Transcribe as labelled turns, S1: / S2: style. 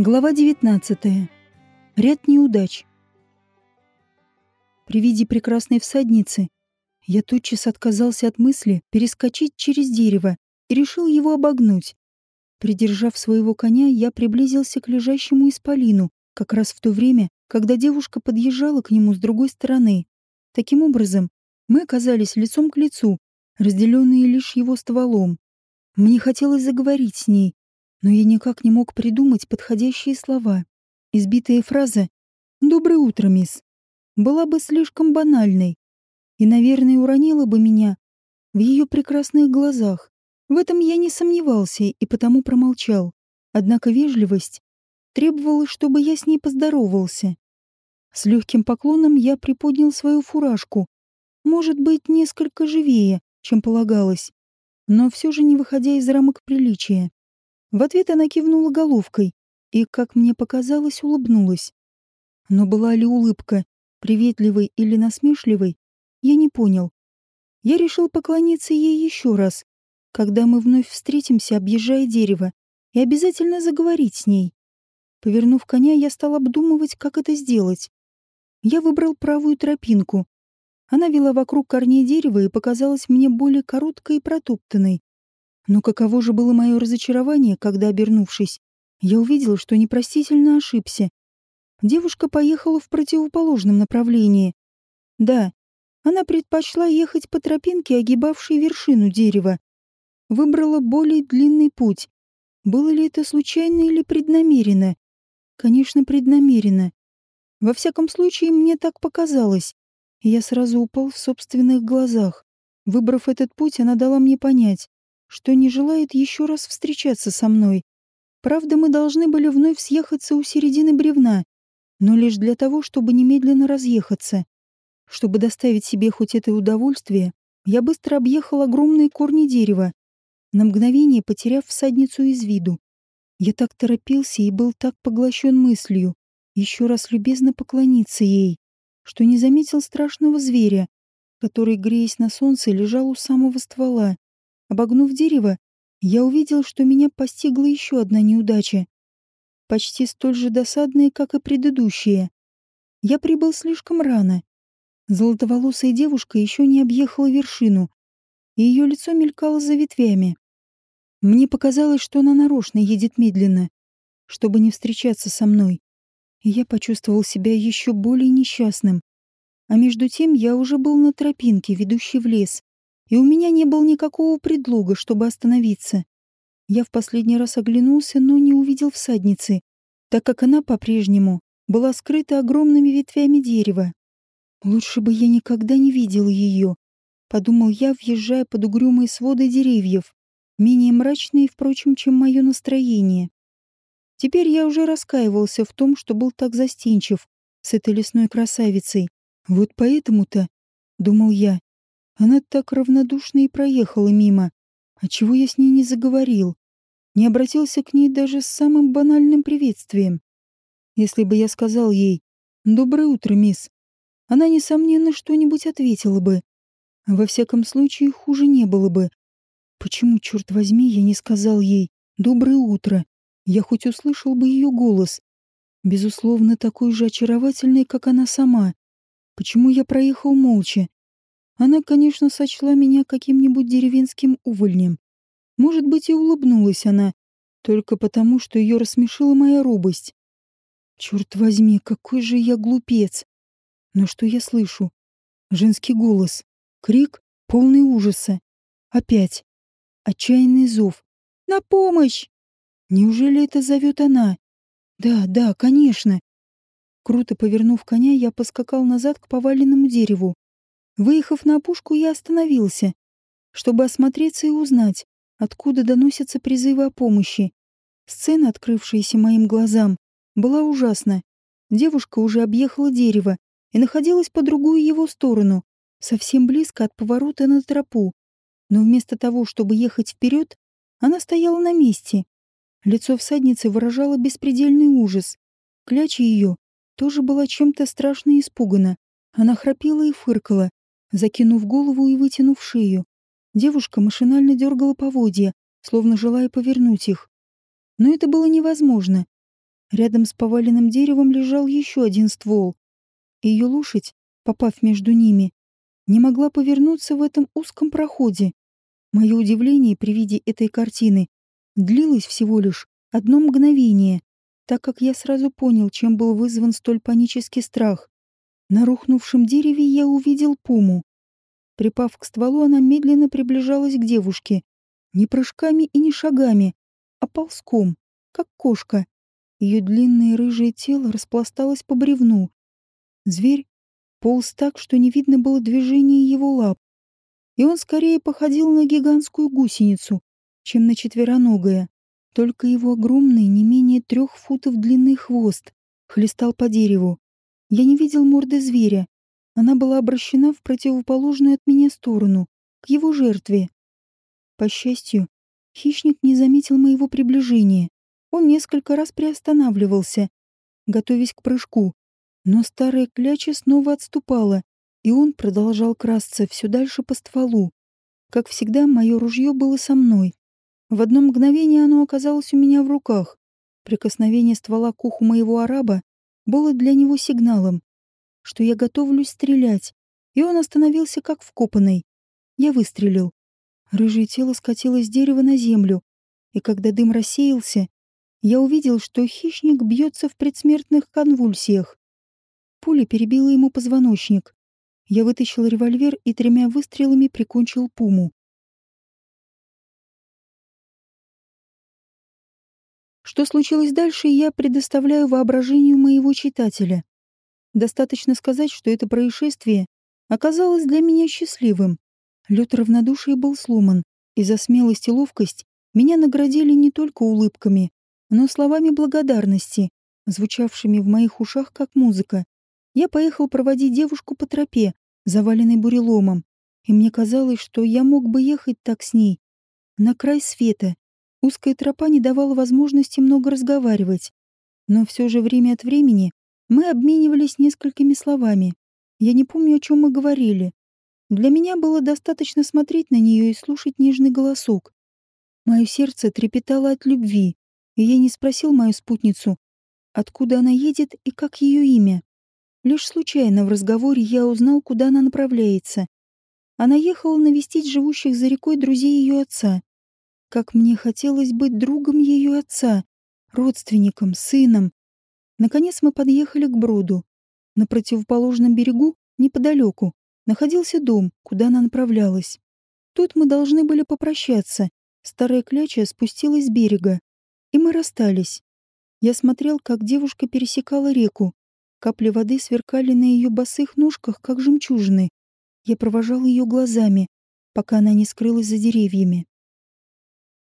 S1: Глава 19. Ряд неудач. При виде прекрасной всадницы я тотчас отказался от мысли перескочить через дерево и решил его обогнуть. Придержав своего коня, я приблизился к лежащему исполину, как раз в то время, когда девушка подъезжала к нему с другой стороны. Таким образом, мы оказались лицом к лицу, разделенные лишь его стволом. Мне хотелось заговорить с ней, но я никак не мог придумать подходящие слова. Избитая фраза «Доброе утро, мисс» была бы слишком банальной и, наверное, уронила бы меня в ее прекрасных глазах. В этом я не сомневался и потому промолчал. Однако вежливость требовала, чтобы я с ней поздоровался. С легким поклоном я приподнял свою фуражку, может быть, несколько живее, чем полагалось, но все же не выходя из рамок приличия. В ответ она кивнула головкой и, как мне показалось, улыбнулась. Но была ли улыбка приветливой или насмешливой, я не понял. Я решил поклониться ей еще раз, когда мы вновь встретимся, объезжая дерево, и обязательно заговорить с ней. Повернув коня, я стал обдумывать, как это сделать. Я выбрал правую тропинку. Она вела вокруг корней дерева и показалась мне более короткой и протоптанной. Но каково же было мое разочарование, когда, обернувшись, я увидел, что непростительно ошибся. Девушка поехала в противоположном направлении. Да, она предпочла ехать по тропинке, огибавшей вершину дерева. Выбрала более длинный путь. Было ли это случайно или преднамеренно? Конечно, преднамеренно. Во всяком случае, мне так показалось. Я сразу упал в собственных глазах. Выбрав этот путь, она дала мне понять, что не желает еще раз встречаться со мной. Правда, мы должны были вновь съехаться у середины бревна, но лишь для того, чтобы немедленно разъехаться. Чтобы доставить себе хоть это удовольствие, я быстро объехал огромные корни дерева, на мгновение потеряв всадницу из виду. Я так торопился и был так поглощен мыслью, еще раз любезно поклониться ей, что не заметил страшного зверя, который, греясь на солнце, лежал у самого ствола. Обогнув дерево, я увидел, что меня постигла еще одна неудача. Почти столь же досадная, как и предыдущая. Я прибыл слишком рано. Золотоволосая девушка еще не объехала вершину, и ее лицо мелькало за ветвями. Мне показалось, что она нарочно едет медленно, чтобы не встречаться со мной. И я почувствовал себя еще более несчастным. А между тем я уже был на тропинке, ведущей в лес и у меня не было никакого предлога, чтобы остановиться. Я в последний раз оглянулся, но не увидел всадницы, так как она по-прежнему была скрыта огромными ветвями дерева. Лучше бы я никогда не видел ее, подумал я, въезжая под угрюмые своды деревьев, менее мрачные, впрочем, чем мое настроение. Теперь я уже раскаивался в том, что был так застенчив с этой лесной красавицей. Вот поэтому-то, думал я, она так равнодушно и проехала мимо. А чего я с ней не заговорил? Не обратился к ней даже с самым банальным приветствием. Если бы я сказал ей «Доброе утро, мисс», она, несомненно, что-нибудь ответила бы. Во всяком случае, хуже не было бы. Почему, черт возьми, я не сказал ей «Доброе утро»? Я хоть услышал бы ее голос. Безусловно, такой же очаровательный, как она сама. Почему я проехал молча? Она, конечно, сочла меня каким-нибудь деревенским увольнем. Может быть, и улыбнулась она, только потому, что ее рассмешила моя робость. Черт возьми, какой же я глупец! Но что я слышу? Женский голос, крик, полный ужаса. Опять. Отчаянный зов. «На помощь!» Неужели это зовет она? Да, да, конечно. Круто повернув коня, я поскакал назад к поваленному дереву. Выехав на опушку, я остановился, чтобы осмотреться и узнать, откуда доносятся призывы о помощи. Сцена, открывшаяся моим глазам, была ужасна. Девушка уже объехала дерево и находилась по другую его сторону, совсем близко от поворота на тропу. Но вместо того, чтобы ехать вперед, она стояла на месте. Лицо всадницы выражало беспредельный ужас. Кляча ее тоже была чем-то страшно испугана. Она храпела и фыркала, закинув голову и вытянув шею. Девушка машинально дергала поводья, словно желая повернуть их. Но это было невозможно. Рядом с поваленным деревом лежал еще один ствол. Ее лошадь, попав между ними, не могла повернуться в этом узком проходе. Мое удивление при виде этой картины длилось всего лишь одно мгновение, так как я сразу понял, чем был вызван столь панический страх. На рухнувшем дереве я увидел пуму. Припав к стволу, она медленно приближалась к девушке. Не прыжками и не шагами, а ползком, как кошка. Ее длинное рыжее тело распласталось по бревну. Зверь полз так, что не видно было движения его лап. И он скорее походил на гигантскую гусеницу, чем на четвероногое. Только его огромный, не менее трех футов длинный хвост хлестал по дереву. Я не видел морды зверя. Она была обращена в противоположную от меня сторону, к его жертве. По счастью, хищник не заметил моего приближения. Он несколько раз приостанавливался, готовясь к прыжку. Но старая кляча снова отступала, и он продолжал красться все дальше по стволу. Как всегда, мое ружье было со мной. В одно мгновение оно оказалось у меня в руках. Прикосновение ствола к уху моего араба было для него сигналом, что я готовлюсь стрелять, и он остановился как вкопанный. Я выстрелил. Рыжее тело скатилось с дерева на землю, и когда дым рассеялся, я увидел, что хищник бьется в предсмертных конвульсиях. Пуля перебила ему позвоночник. Я вытащил револьвер и тремя выстрелами прикончил пуму. Что случилось дальше, я предоставляю воображению моего читателя. Достаточно сказать, что это происшествие оказалось для меня счастливым. Лед равнодушия был сломан, и за смелость и ловкость меня наградили не только улыбками, но словами благодарности, звучавшими в моих ушах как музыка. Я поехал проводить девушку по тропе, заваленной буреломом, и мне казалось, что я мог бы ехать так с ней, на край света, Узкая тропа не давала возможности много разговаривать, но все же время от времени мы обменивались несколькими словами. Я не помню, о чем мы говорили. Для меня было достаточно смотреть на нее и слушать нежный голосок. Мое сердце трепетало от любви, и я не спросил мою спутницу, откуда она едет и как ее имя. Лишь случайно в разговоре я узнал, куда она направляется. Она ехала навестить живущих за рекой друзей ее отца. Как мне хотелось быть другом ее отца, родственником, сыном. Наконец мы подъехали к броду. На противоположном берегу, неподалеку, находился дом, куда она направлялась. Тут мы должны были попрощаться. Старая кляча спустилась с берега, и мы расстались. Я смотрел, как девушка пересекала реку. Капли воды сверкали на ее босых ножках, как жемчужины. Я провожал ее глазами, пока она не скрылась за деревьями.